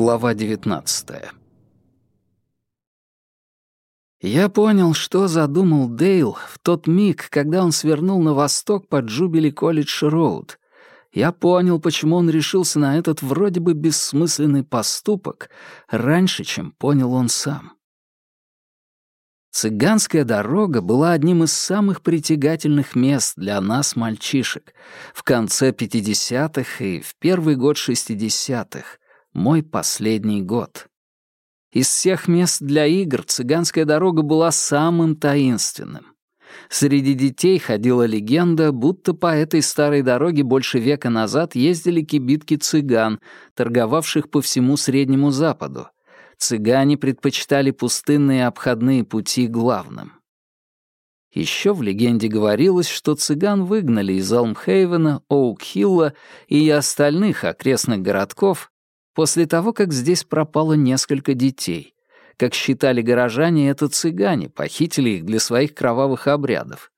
Глава 19 Я понял, что задумал Дейл в тот миг, когда он свернул на восток по Джубили Колледж Роуд. Я понял, почему он решился на этот вроде бы бессмысленный поступок раньше, чем понял он сам. Цыганская дорога была одним из самых притягательных мест для нас, мальчишек, в конце 50-х и в первый год 60-х, мой последний год. Из всех мест для игр цыганская дорога была самым таинственным. Среди детей ходила легенда, будто по этой старой дороге больше века назад ездили кибитки цыган, торговавших по всему Среднему Западу, цыгане предпочитали пустынные обходные пути главным. Еще в легенде говорилось, что цыган выгнали из Алмхейвена, Оукхилла и остальных окрестных городков после того, как здесь пропало несколько детей. Как считали горожане, это цыгане похитили их для своих кровавых обрядов.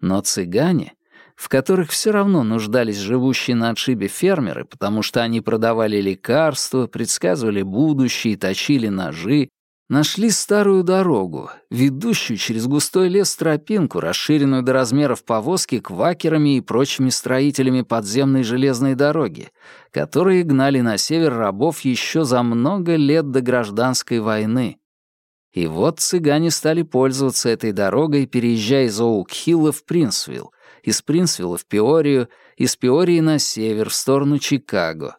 Но цыгане в которых все равно нуждались живущие на отшибе фермеры, потому что они продавали лекарства, предсказывали будущее и точили ножи, нашли старую дорогу, ведущую через густой лес тропинку, расширенную до размеров повозки квакерами и прочими строителями подземной железной дороги, которые гнали на север рабов еще за много лет до гражданской войны. И вот цыгане стали пользоваться этой дорогой, переезжая из Оукхилла в Принсвилл, из Принсвилла в Пиорию, из Пиории на север, в сторону Чикаго.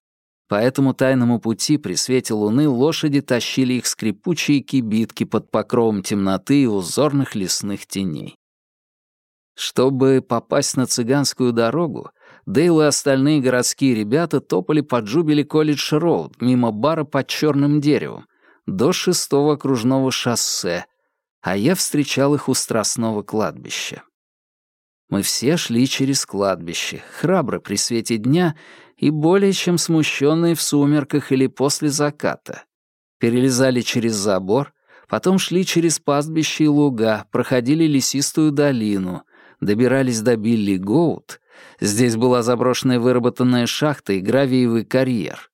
По этому тайному пути при свете луны лошади тащили их скрипучие кибитки под покровом темноты и узорных лесных теней. Чтобы попасть на цыганскую дорогу, Дейл и остальные городские ребята топали по Джубили Колледж Роуд мимо бара под черным деревом до шестого окружного шоссе, а я встречал их у Страстного кладбища. Мы все шли через кладбище, храбро при свете дня и более чем смущенные в сумерках или после заката. Перелезали через забор, потом шли через пастбище и луга, проходили лесистую долину, добирались до Билли Гоут. Здесь была заброшенная выработанная шахта и гравиевый карьер.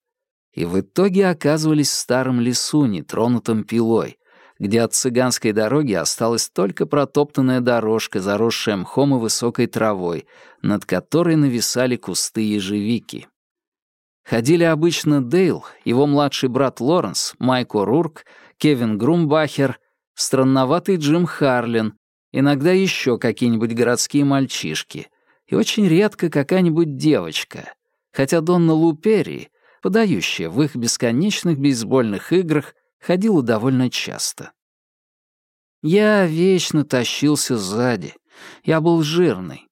И в итоге оказывались в старом лесу, нетронутом пилой, где от цыганской дороги осталась только протоптанная дорожка, заросшая мхом и высокой травой, над которой нависали кусты ежевики. Ходили обычно Дейл, его младший брат Лоренс, Майк О'Рурк, Кевин Грумбахер, странноватый Джим Харлин, иногда еще какие-нибудь городские мальчишки, и очень редко какая-нибудь девочка, хотя Донна Лупери, подающая в их бесконечных бейсбольных играх, ходила довольно часто. Я вечно тащился сзади. Я был жирный.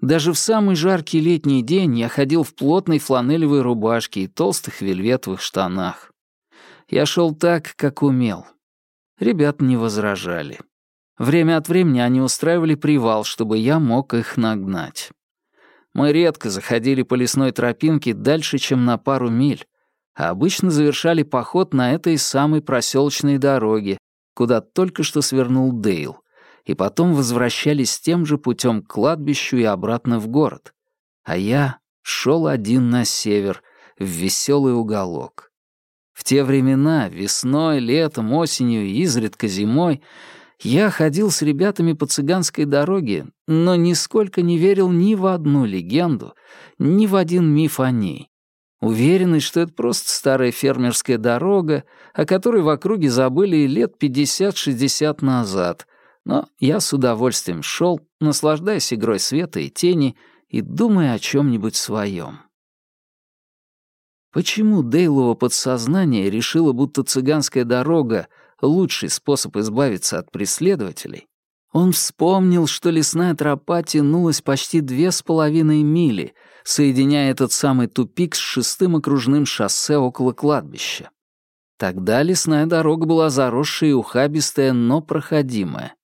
Даже в самый жаркий летний день я ходил в плотной фланелевой рубашке и толстых вельветовых штанах. Я шел так, как умел. Ребят не возражали. Время от времени они устраивали привал, чтобы я мог их нагнать. Мы редко заходили по лесной тропинке дальше, чем на пару миль, а обычно завершали поход на этой самой проселочной дороге, куда только что свернул Дейл, и потом возвращались тем же путем к кладбищу и обратно в город. А я шел один на север, в веселый уголок. В те времена, весной, летом, осенью и изредка зимой, я ходил с ребятами по цыганской дороге, но нисколько не верил ни в одну легенду, ни в один миф о ней уверенный, что это просто старая фермерская дорога, о которой в округе забыли лет 50-60 назад, но я с удовольствием шел, наслаждаясь игрой света и тени и думая о чем-нибудь своем. Почему Дейлово подсознание решило, будто цыганская дорога — лучший способ избавиться от преследователей, он вспомнил, что лесная тропа тянулась почти две с половиной мили, соединяя этот самый тупик с шестым окружным шоссе около кладбища. Тогда лесная дорога была заросшая и ухабистая, но проходимая.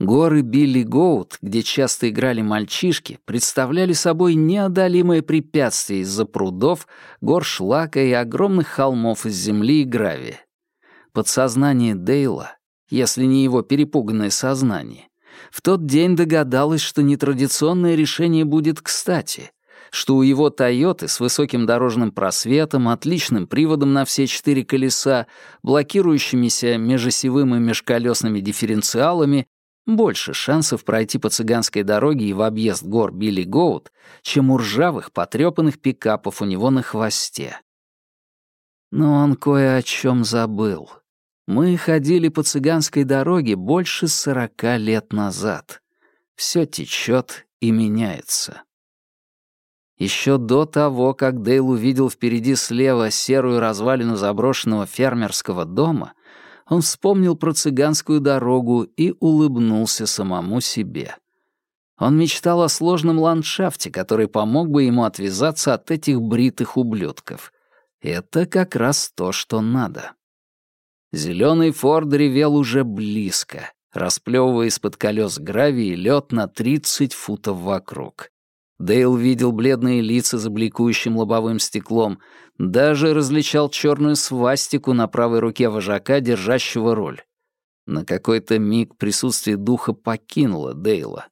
Горы Билли Гоут, где часто играли мальчишки, представляли собой неодолимое препятствие из-за прудов, гор шлака и огромных холмов из земли и гравия. Подсознание Дейла, если не его перепуганное сознание, в тот день догадалась, что нетрадиционное решение будет кстати. что у его «Тойоты» с высоким дорожным просветом, отличным приводом на все четыре колеса, блокирующимися межосевым и межколесными дифференциалами больше шансов пройти по цыганской дороге и в объезд гор Билли Гоут, чем у ржавых, потрепанных пикапов у него на хвосте. Но он кое о чем забыл. Мы ходили по цыганской дороге больше сорока лет назад. Все течет и меняется. Еще до того, как Дейл увидел впереди слева серую развалину заброшенного фермерского дома, он вспомнил про цыганскую дорогу и улыбнулся самому себе. Он мечтал о сложном ландшафте, который помог бы ему отвязаться от этих бритых ублюдков. Это как раз то, что надо. Зеленый Форд ревел уже близко, расплевывая из-под колес гравий и лед на 30 футов вокруг. Дейл видел бледные лица за бликующим лобовым стеклом, даже различал черную свастику на правой руке вожака, держащего руль. На какой-то миг присутствие духа покинуло Дейла.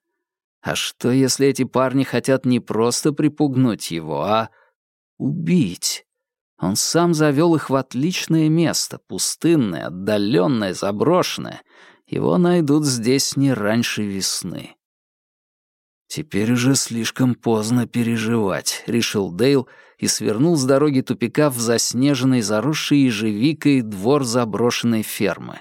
А что, если эти парни хотят не просто припугнуть его, а убить? Он сам завел их в отличное место, пустынное, отдаленное, заброшенное. Его найдут здесь не раньше весны. «Теперь уже слишком поздно переживать», — решил Дейл и свернул с дороги тупика в заснеженный, заросший ежевикой двор заброшенной фермы.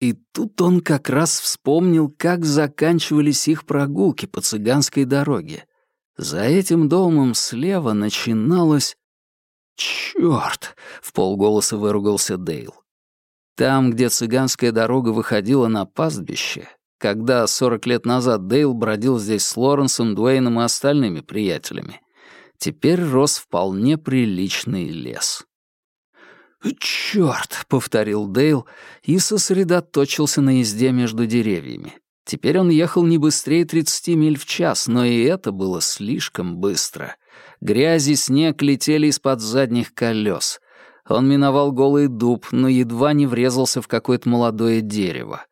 И тут он как раз вспомнил, как заканчивались их прогулки по цыганской дороге. За этим домом слева начиналось... «Чёрт!» — в полголоса выругался Дейл. Там, где цыганская дорога выходила на пастбище, когда 40 лет назад Дейл бродил здесь с Лоренсом, Дуэйном и остальными приятелями. Теперь рос вполне приличный лес. «Чёрт!» — повторил Дейл и сосредоточился на езде между деревьями. Теперь он ехал не быстрее 30 миль в час, но и это было слишком быстро. Грязь и снег летели из-под задних колес. Он миновал голый дуб, но едва не врезался в какое-то молодое дерево.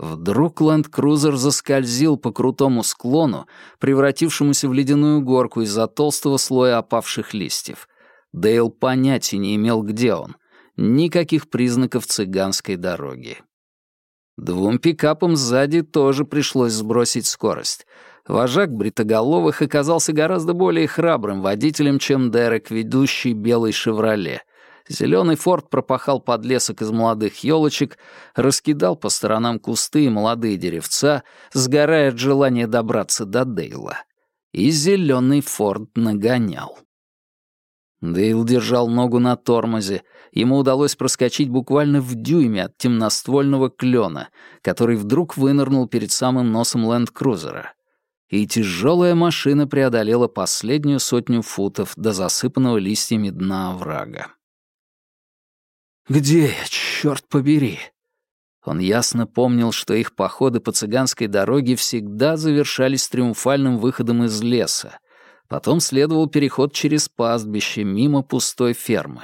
Вдруг ленд-крузер заскользил по крутому склону, превратившемуся в ледяную горку из-за толстого слоя опавших листьев. Дейл понятия не имел, где он. Никаких признаков цыганской дороги. Двум пикапам сзади тоже пришлось сбросить скорость. Вожак Бритоголовых оказался гораздо более храбрым водителем, чем Дерек, ведущий белый «Шевроле». Зеленый форт пропахал подлесок из молодых елочек, раскидал по сторонам кусты и молодые деревца, сгорая от желания добраться до Дейла. И зеленый форт нагонял. Дейл держал ногу на тормозе. Ему удалось проскочить буквально в дюйме от темноствольного клена, который вдруг вынырнул перед самым носом ленд-крузера. И тяжелая машина преодолела последнюю сотню футов до засыпанного листьями дна оврага. Где я, черт побери? Он ясно помнил, что их походы по цыганской дороге всегда завершались триумфальным выходом из леса. Потом следовал переход через пастбище, мимо пустой фермы.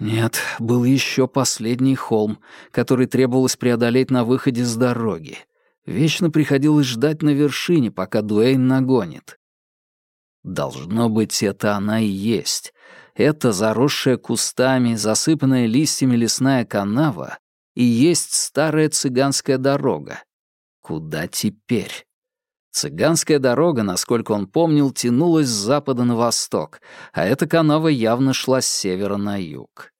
Нет, был еще последний холм, который требовалось преодолеть на выходе с дороги. Вечно приходилось ждать на вершине, пока Дуэйн нагонит. Должно быть, это она и есть. Это заросшая кустами, засыпанная листьями лесная канава и есть старая цыганская дорога. Куда теперь? Цыганская дорога, насколько он помнил, тянулась с запада на восток, а эта канава явно шла с севера на юг.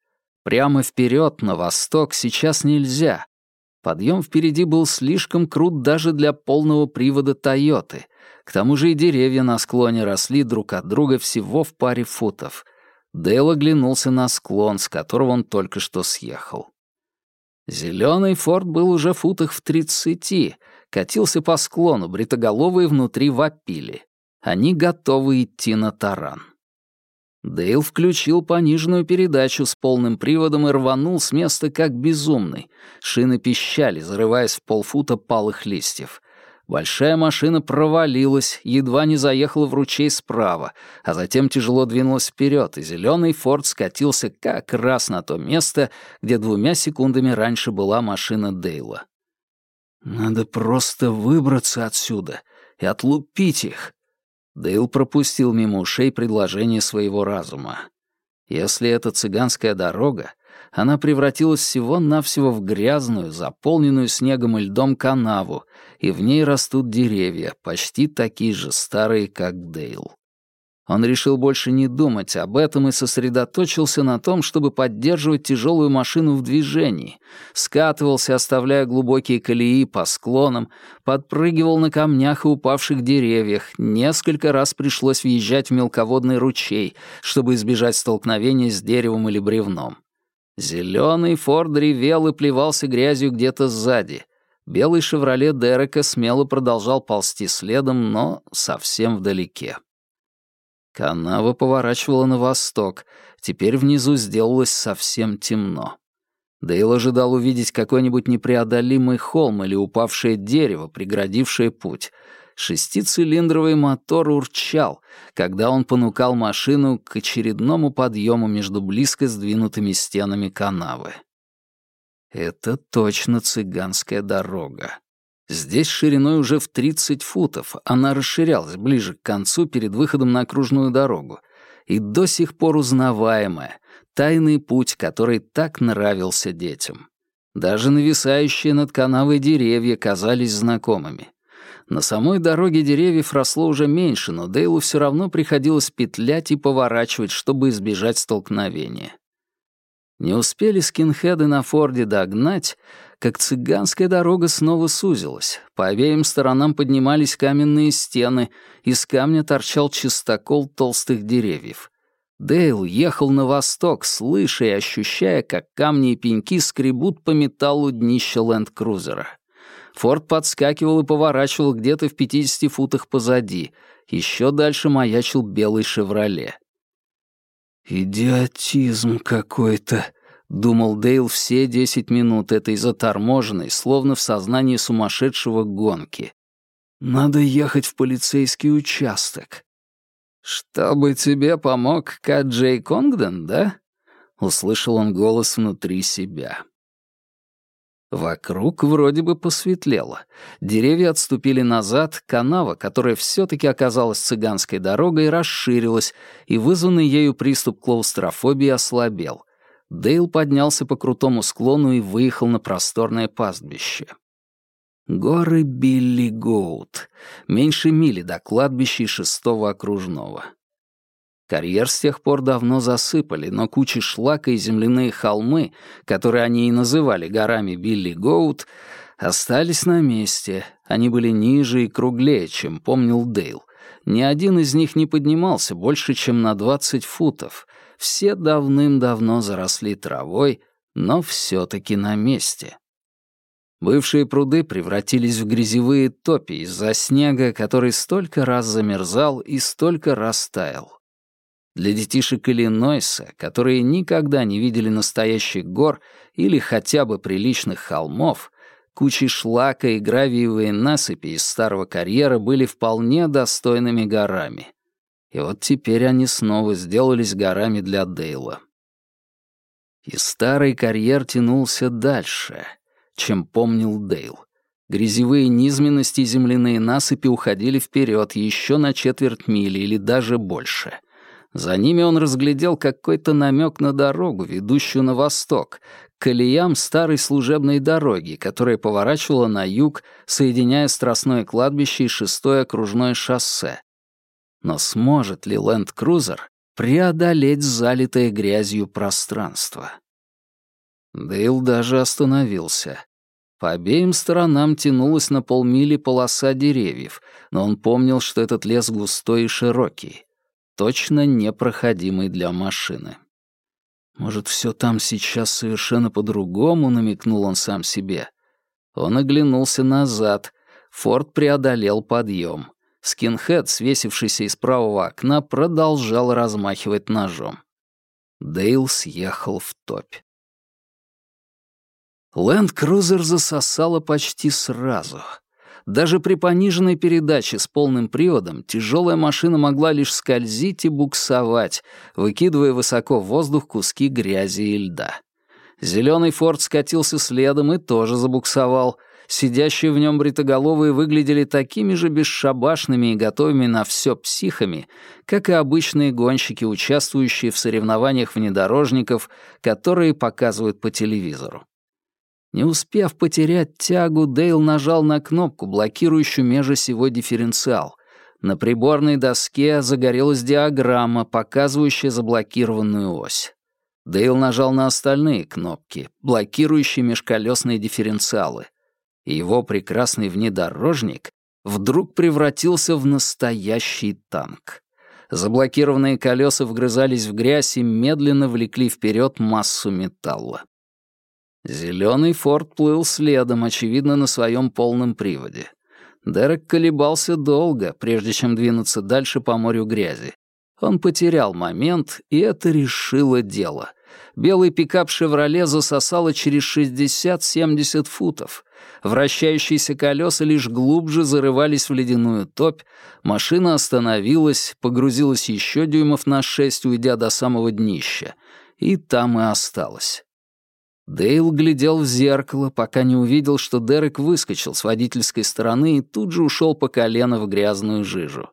Прямо вперед на восток сейчас нельзя. Подъем впереди был слишком крут даже для полного привода «Тойоты». К тому же и деревья на склоне росли друг от друга всего в паре футов — Дейл оглянулся на склон, с которого он только что съехал. Зеленый форт был уже футах в тридцати, катился по склону, бритоголовые внутри вопили. Они готовы идти на таран. Дейл включил пониженную передачу с полным приводом и рванул с места как безумный. Шины пищали, зарываясь в полфута палых листьев. Большая машина провалилась, едва не заехала в ручей справа, а затем тяжело двинулась вперед, и зеленый форт скатился как раз на то место, где двумя секундами раньше была машина Дейла. «Надо просто выбраться отсюда и отлупить их». Дейл пропустил мимо ушей предложение своего разума. Если это цыганская дорога, она превратилась всего-навсего в грязную, заполненную снегом и льдом канаву, и в ней растут деревья, почти такие же старые, как Дейл. Он решил больше не думать об этом и сосредоточился на том, чтобы поддерживать тяжелую машину в движении, скатывался, оставляя глубокие колеи по склонам, подпрыгивал на камнях и упавших деревьях, несколько раз пришлось въезжать в мелководный ручей, чтобы избежать столкновения с деревом или бревном. Зеленый Форд ревел и плевался грязью где-то сзади. Белый «Шевроле» Дерека смело продолжал ползти следом, но совсем вдалеке. Канава поворачивала на восток, теперь внизу сделалось совсем темно. Дейл ожидал увидеть какой-нибудь непреодолимый холм или упавшее дерево, преградившее путь — Шестицилиндровый мотор урчал, когда он понукал машину к очередному подъему между близко сдвинутыми стенами канавы. Это точно цыганская дорога. Здесь шириной уже в 30 футов, она расширялась ближе к концу перед выходом на окружную дорогу, и до сих пор узнаваемая, тайный путь, который так нравился детям. Даже нависающие над канавой деревья казались знакомыми. На самой дороге деревьев росло уже меньше, но Дейлу все равно приходилось петлять и поворачивать, чтобы избежать столкновения. Не успели скинхеды на Форде догнать, как цыганская дорога снова сузилась. По обеим сторонам поднимались каменные стены, из камня торчал чистокол толстых деревьев. Дейл ехал на восток, слыша и ощущая, как камни и пеньки скребут по металлу днища ленд-крузера. Форд подскакивал и поворачивал где-то в 50 футах позади. Еще дальше маячил белый «Шевроле». «Идиотизм какой-то», — думал Дейл все десять минут этой заторможенной, словно в сознании сумасшедшего гонки. «Надо ехать в полицейский участок». «Чтобы тебе помог Каджей Конгден, да?» — услышал он голос внутри себя. Вокруг вроде бы посветлело. Деревья отступили назад, канава, которая все-таки оказалась цыганской дорогой, расширилась, и вызванный ею приступ клаустрофобии ослабел. Дейл поднялся по крутому склону и выехал на просторное пастбище. Горы Билли Гоут. Меньше мили до кладбища шестого окружного. Карьер с тех пор давно засыпали, но кучи шлака и земляные холмы, которые они и называли горами Билли Гоут, остались на месте. Они были ниже и круглее, чем помнил Дейл. Ни один из них не поднимался больше, чем на 20 футов. Все давным-давно заросли травой, но все-таки на месте. Бывшие пруды превратились в грязевые топи из-за снега, который столько раз замерзал и столько раз таял. Для детишек Иллинойса, которые никогда не видели настоящих гор или хотя бы приличных холмов, кучи шлака и гравиевые насыпи из старого карьера были вполне достойными горами. И вот теперь они снова сделались горами для Дейла. И старый карьер тянулся дальше, чем помнил Дейл. Грязевые низменности и земляные насыпи уходили вперед еще на четверть мили или даже больше — за ними он разглядел какой-то намек на дорогу, ведущую на восток, к колеям старой служебной дороги, которая поворачивала на юг, соединяя Страстное кладбище и шестое окружное шоссе. Но сможет ли ленд-крузер преодолеть залитое грязью пространство? Дейл даже остановился. По обеим сторонам тянулась на полмили полоса деревьев, но он помнил, что этот лес густой и широкий точно непроходимый для машины. Может, все там сейчас совершенно по-другому, намекнул он сам себе. Он оглянулся назад. Форд преодолел подъем. Скинхед, свесившийся из правого окна, продолжал размахивать ножом. Дейл съехал в топь. Ленд-крузер засосало почти сразу. Даже при пониженной передаче с полным приводом тяжелая машина могла лишь скользить и буксовать, выкидывая высоко в воздух куски грязи и льда. Зеленый форт скатился следом и тоже забуксовал. Сидящие в нем бритоголовые выглядели такими же бесшабашными и готовыми на все психами, как и обычные гонщики, участвующие в соревнованиях внедорожников, которые показывают по телевизору. Не успев потерять тягу, Дейл нажал на кнопку, блокирующую межосевой дифференциал. На приборной доске загорелась диаграмма, показывающая заблокированную ось. Дейл нажал на остальные кнопки, блокирующие межколесные дифференциалы. И его прекрасный внедорожник вдруг превратился в настоящий танк. Заблокированные колеса вгрызались в грязь и медленно влекли вперед массу металла. Зеленый форт плыл следом, очевидно, на своем полном приводе. Дерек колебался долго, прежде чем двинуться дальше по морю грязи. Он потерял момент, и это решило дело. Белый пикап «Шевроле» засосало через 60-70 футов. Вращающиеся колеса лишь глубже зарывались в ледяную топь, машина остановилась, погрузилась еще дюймов на шесть, уйдя до самого днища, и там и осталась. Дейл глядел в зеркало, пока не увидел, что Дерек выскочил с водительской стороны и тут же ушел по колено в грязную жижу.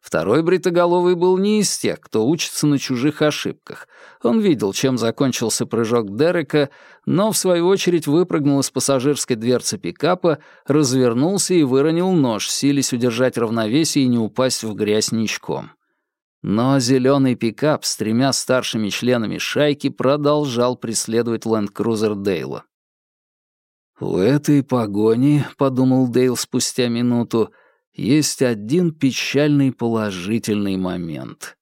Второй бритоголовый был не из тех, кто учится на чужих ошибках. Он видел, чем закончился прыжок Дерека, но, в свою очередь, выпрыгнул из пассажирской дверцы пикапа, развернулся и выронил нож, силясь удержать равновесие и не упасть в грязь ничком. Но зеленый пикап с тремя старшими членами шайки продолжал преследовать ленд-крузер Дейла. «У этой погони», — подумал Дейл спустя минуту, — «есть один печальный положительный момент.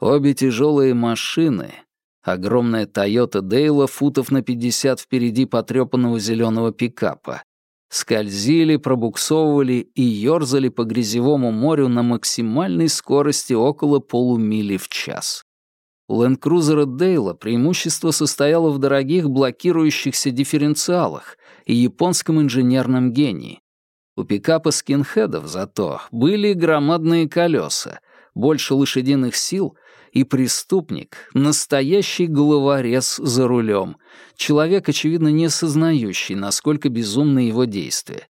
Обе тяжелые машины, огромная Тойота Дейла футов на пятьдесят впереди потрепанного зеленого пикапа, скользили, пробуксовывали и ёрзали по грязевому морю на максимальной скорости около полумили в час. У ленд-крузера Дейла преимущество состояло в дорогих блокирующихся дифференциалах и японском инженерном гении. У пикапа скинхедов зато были громадные колеса, больше лошадиных сил и преступник — настоящий головорез за рулем, человек, очевидно, не сознающий, насколько безумны его действия.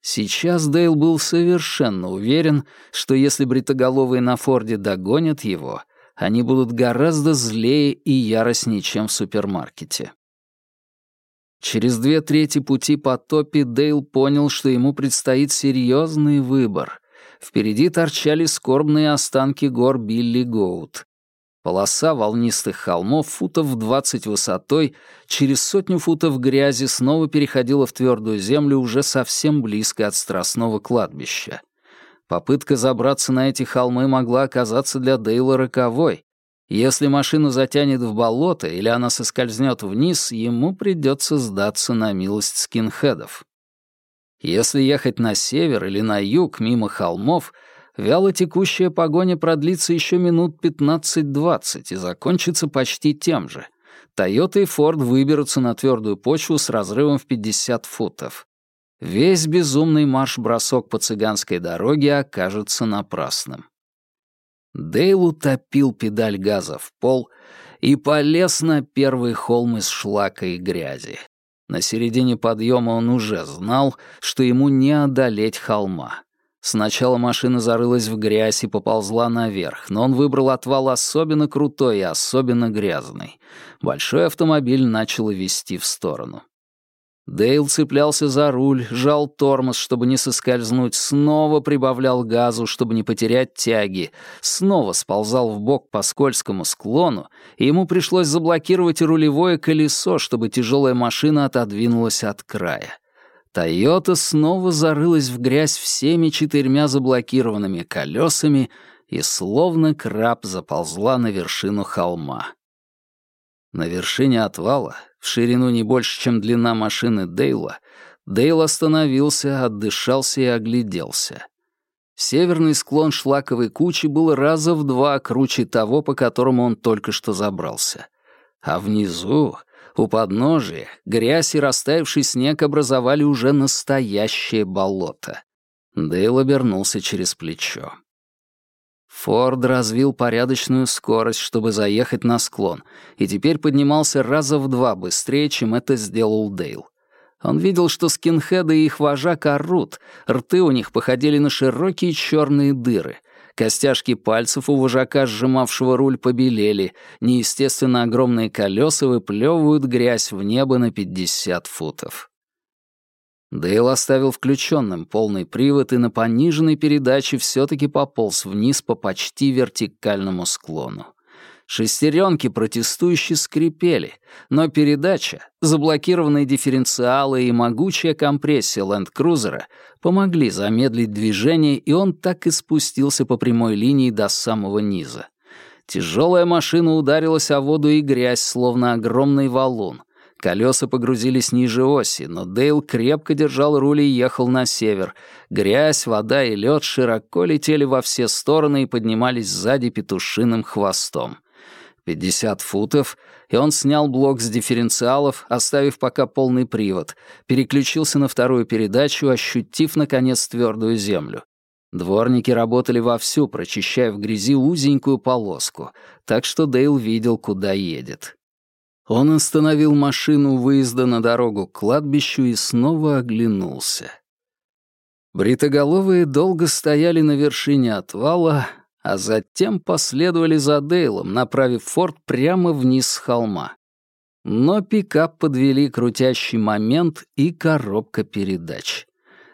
Сейчас Дейл был совершенно уверен, что если бритоголовые на Форде догонят его, они будут гораздо злее и яростнее, чем в супермаркете. Через две трети пути по топе Дейл понял, что ему предстоит серьезный выбор. Впереди торчали скорбные останки гор Билли Гоут. Полоса волнистых холмов футов в двадцать высотой, через сотню футов грязи снова переходила в твердую землю уже совсем близко от Страстного кладбища. Попытка забраться на эти холмы могла оказаться для Дейла роковой. Если машину затянет в болото или она соскользнет вниз, ему придется сдаться на милость скинхедов. Если ехать на север или на юг мимо холмов — Вяло текущая погоня продлится еще минут 15-20 и закончится почти тем же. Тойота и Форд выберутся на твердую почву с разрывом в 50 футов. Весь безумный марш-бросок по цыганской дороге окажется напрасным. Дейл утопил педаль газа в пол и полез на первый холм из шлака и грязи. На середине подъема он уже знал, что ему не одолеть холма. Сначала машина зарылась в грязь и поползла наверх, но он выбрал отвал особенно крутой и особенно грязный. Большой автомобиль начал вести в сторону. Дейл цеплялся за руль, жал тормоз, чтобы не соскользнуть, снова прибавлял газу, чтобы не потерять тяги, снова сползал в бок по скользкому склону, и ему пришлось заблокировать рулевое колесо, чтобы тяжелая машина отодвинулась от края. Тойота снова зарылась в грязь всеми четырьмя заблокированными колесами и словно краб заползла на вершину холма. На вершине отвала, в ширину не больше, чем длина машины Дейла, Дейл остановился, отдышался и огляделся. Северный склон шлаковой кучи был раза в два круче того, по которому он только что забрался. А внизу, у подножия грязь и растаявший снег образовали уже настоящее болото. Дейл обернулся через плечо. Форд развил порядочную скорость, чтобы заехать на склон, и теперь поднимался раза в два быстрее, чем это сделал Дейл. Он видел, что скинхеды и их вожак орут, рты у них походили на широкие черные дыры. Костяшки пальцев у вожака, сжимавшего руль, побелели, неестественно огромные колеса выплевывают грязь в небо на 50 футов. Дейл оставил включенным полный привод и на пониженной передаче все-таки пополз вниз по почти вертикальному склону. Шестеренки протестующе скрипели, но передача, заблокированные дифференциалы и могучая компрессия ленд-крузера помогли замедлить движение, и он так и спустился по прямой линии до самого низа. Тяжелая машина ударилась о воду и грязь, словно огромный валун. Колеса погрузились ниже оси, но Дейл крепко держал руль и ехал на север. Грязь, вода и лед широко летели во все стороны и поднимались сзади петушиным хвостом. 50 футов, и он снял блок с дифференциалов, оставив пока полный привод, переключился на вторую передачу, ощутив, наконец, твердую землю. Дворники работали вовсю, прочищая в грязи узенькую полоску, так что Дейл видел, куда едет. Он остановил машину выезда на дорогу к кладбищу и снова оглянулся. Бритоголовые долго стояли на вершине отвала, а затем последовали за Дейлом, направив форт прямо вниз с холма. Но пикап подвели крутящий момент и коробка передач.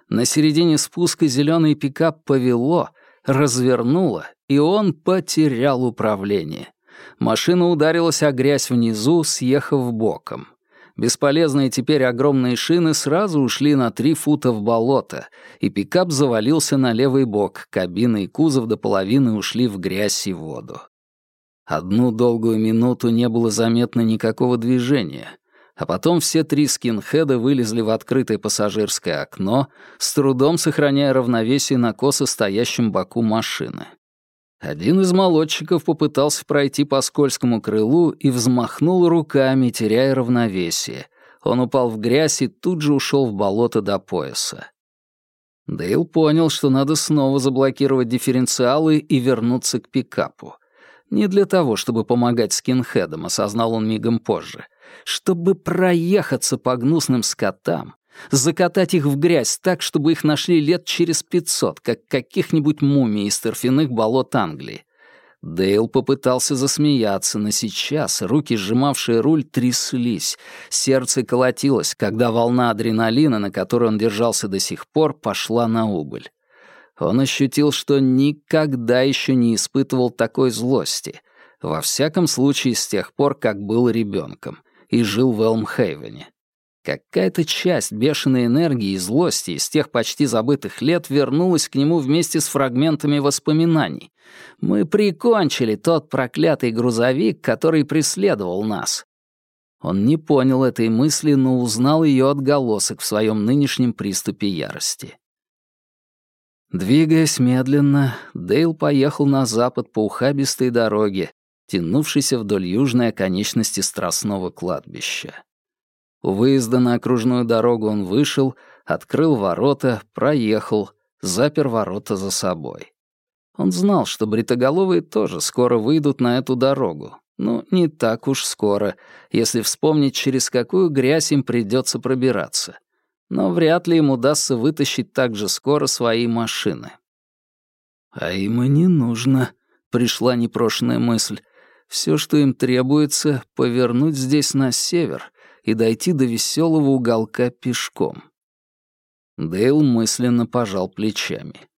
На середине спуска зеленый пикап повело, развернуло, и он потерял управление. Машина ударилась о грязь внизу, съехав боком. Бесполезные теперь огромные шины сразу ушли на три фута в болото, и пикап завалился на левый бок, кабина и кузов до половины ушли в грязь и воду. Одну долгую минуту не было заметно никакого движения, а потом все три скинхеда вылезли в открытое пассажирское окно, с трудом сохраняя равновесие на косо стоящем боку машины. Один из молодчиков попытался пройти по скользкому крылу и взмахнул руками, теряя равновесие. Он упал в грязь и тут же ушел в болото до пояса. Дейл понял, что надо снова заблокировать дифференциалы и вернуться к пикапу. Не для того, чтобы помогать скинхедам, осознал он мигом позже. Чтобы проехаться по гнусным скотам, Закатать их в грязь так, чтобы их нашли лет через пятьсот, как каких-нибудь мумий из торфяных болот Англии. Дейл попытался засмеяться, но сейчас руки, сжимавшие руль, тряслись. Сердце колотилось, когда волна адреналина, на которой он держался до сих пор, пошла на убыль. Он ощутил, что никогда еще не испытывал такой злости. Во всяком случае, с тех пор, как был ребенком и жил в Элмхейвене. Какая-то часть бешеной энергии и злости из тех почти забытых лет вернулась к нему вместе с фрагментами воспоминаний. Мы прикончили тот проклятый грузовик, который преследовал нас. Он не понял этой мысли, но узнал ее отголосок в своем нынешнем приступе ярости. Двигаясь медленно, Дейл поехал на запад по ухабистой дороге, тянувшейся вдоль южной оконечности Страстного кладбища. У выезда на окружную дорогу он вышел, открыл ворота, проехал, запер ворота за собой. Он знал, что бритоголовые тоже скоро выйдут на эту дорогу. Ну, не так уж скоро, если вспомнить, через какую грязь им придется пробираться. Но вряд ли им удастся вытащить так же скоро свои машины. «А им и не нужно», — пришла непрошенная мысль. «Все, что им требуется, — повернуть здесь на север, и дойти до веселого уголка пешком. Дейл мысленно пожал плечами.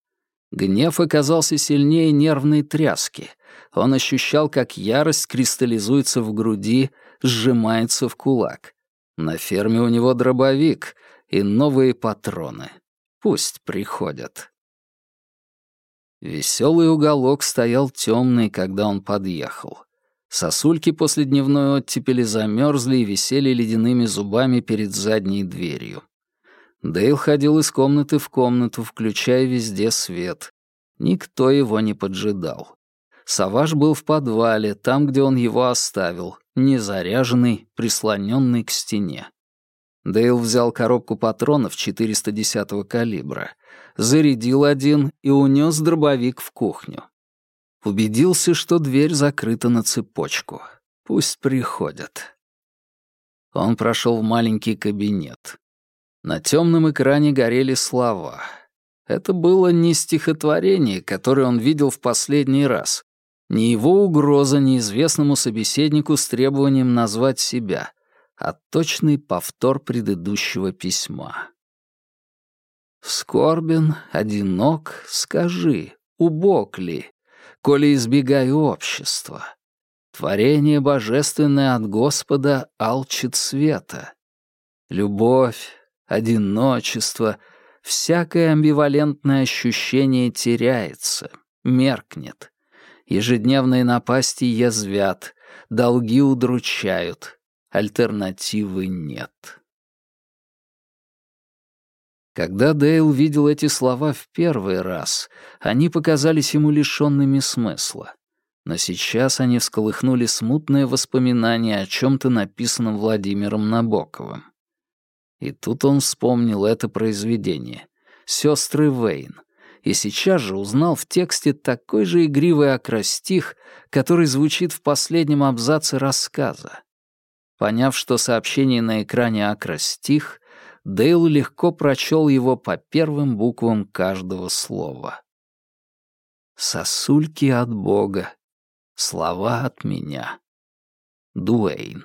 Гнев оказался сильнее нервной тряски. Он ощущал, как ярость кристаллизуется в груди, сжимается в кулак. На ферме у него дробовик и новые патроны. Пусть приходят. Веселый уголок стоял темный, когда он подъехал. Сосульки после дневной оттепели замерзли и висели ледяными зубами перед задней дверью. Дейл ходил из комнаты в комнату, включая везде свет. Никто его не поджидал. Саваж был в подвале, там, где он его оставил, незаряженный, прислоненный к стене. Дейл взял коробку патронов 410-го калибра, зарядил один и унес дробовик в кухню. Убедился, что дверь закрыта на цепочку. Пусть приходят. Он прошел в маленький кабинет. На темном экране горели слова. Это было не стихотворение, которое он видел в последний раз, не его угроза неизвестному собеседнику с требованием назвать себя, а точный повтор предыдущего письма. «Скорбен, одинок, скажи, убог ли, коли избегаю общества? Творение божественное от Господа алчит света. Любовь, одиночество, всякое амбивалентное ощущение теряется, меркнет. Ежедневные напасти язвят, долги удручают, альтернативы нет. Когда Дейл видел эти слова в первый раз, они показались ему лишенными смысла. Но сейчас они всколыхнули смутные воспоминания о чем-то написанном Владимиром Набоковым. И тут он вспомнил это произведение. «Сестры Вейн», и сейчас же узнал в тексте такой же игривый акростих, который звучит в последнем абзаце рассказа. Поняв, что сообщение на экране акростих, Дейл легко прочел его по первым буквам каждого слова. «Сосульки от Бога, слова от меня. Дуэйн».